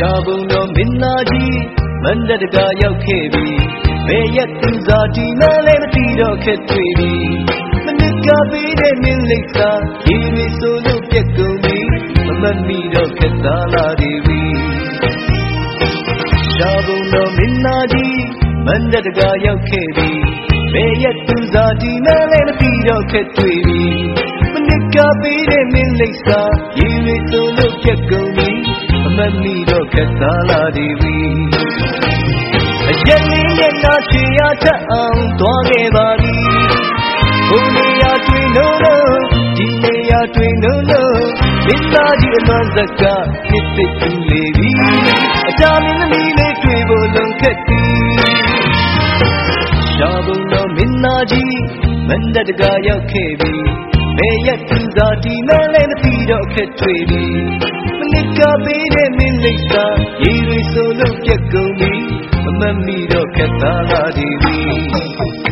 ဘုံတော်မင်းသားကြီးမန္တတကရောက်ခဲ့ပြီဘယ်ရက်သူစားဒီနားလည်းမသိတော့ခက်တွေ့ပြီမနစ်ကပေးတဲ့မင်းလိပ်စာဒီလိုဆိုလို့ပြက်ကုန်ပြီမမတ်မိတော့ခက်သားလာပြီရှားဘုံတော်မင်းသားကြီးမန္တတကရောက်ခဲ့ပြီဘယ်ရက်သူစားဒီနားလည်းမသိတော့ခက်တွေ့ပြီမနစ်ကပေးတဲ့မင်းလိပ်စာဒီလိုဆိုလို့ပြက်ကုန်ပြီ မမတ်မိတော့ခက်သားလာပြီအရက်လေးရဲ့နာချီရထအောင်သွားခဲ့ပါပြီဘုံနေရာတွင်လို့လို့ဒီနေရာတွင်လို့လို့မင်းသားကြီးအလွန်စကားနှစ်သိတူလေပြီအတားမင်းသမီးလေးတွေ့ဖို့လုံခက်ပြီရှားဘုံတော်မင်းသားကြီးမန္တတကရောက်ခဲ့ပြီဘယ်ရက်သူသာဒီနားလည်းမသိတော့ခက်တွေ့ပြီမ နစ်ကပေးတဲ့မင်းလိပ်သာရေရီဆိုလို့ပြက်ကုန်ပြီမမတ်မိတော့ခက်သားလာသည်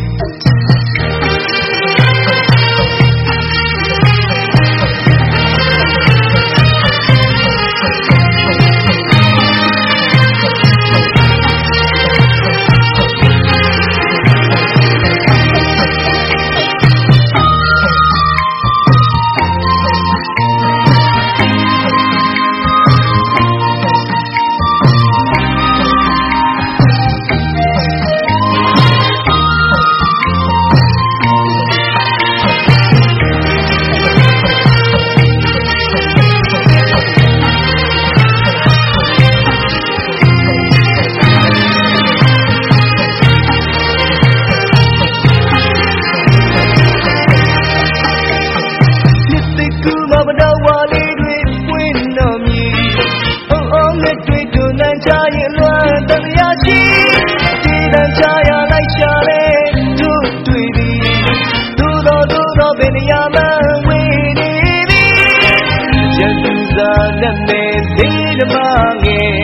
သေးဓမ္မငယ်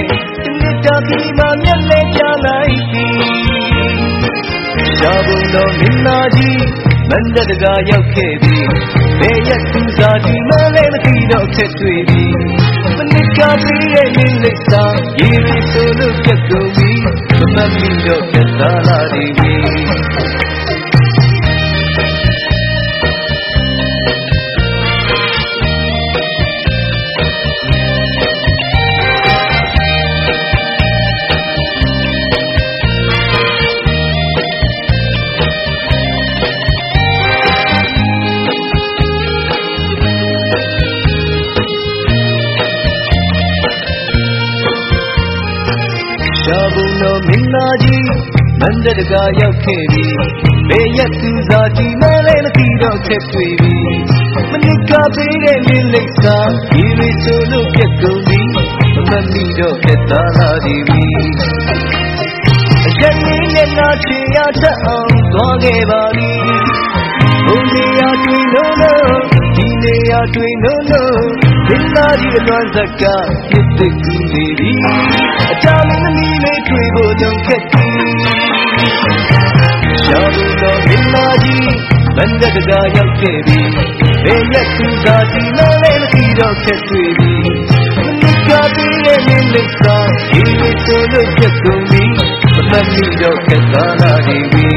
ဒီနေ့တော်ဒီမှာမျက်လဲချလိုက်သည်ရှားဘုံတော်မင်းသားကြီးမန္တတကရောက်ခဲ့ပြီဘယ်ရက်သူစားဒီမလဲမသိတော့ချက်တွေ့ပြီမနစ်ကပြီးရဲ့နေလိမ့်စာရေရီဆိုလို့ပြတ်ကုန်ပြီမမမီတော့ပြတ်သားလာ ဘုံတော်မင်းသားကြီးမန္တတကရောက်ခဲ့ပြီဘယ်ရက်သူစားဒီနားလည်းမသိတော့ခက်တွေ့ပြီမနစ်ကပေးတဲ့မင်းလိပ်စာဒီလိုဆိုလို့ပြတ်ကုန်ပြီမမီတော့ခက်သားလာသည်ပြီအရက်လေးနဲ့နာချင်ရတတ်အောင်သွားခဲ့ပါပြီဘုံနေရာတွင်လို့လို့ဒီနေရာတွင်လို့လို့မင်းသားကြီးအလွန်စကားဖြစ်သိကူနေပြီအတားမင်း န္တတကရောက်ခဲ့ပြီဘယ်ရက်သူသာဒီနားလေးမသိတော့ခက်တွေ့ပြီမနစ်ကပေးတဲ့မင်းလေးစာဒီလိုဆိုလို့ပြတ်ကုန်ပြီမမှန်မိတော့ခက်သားလာနေပြီ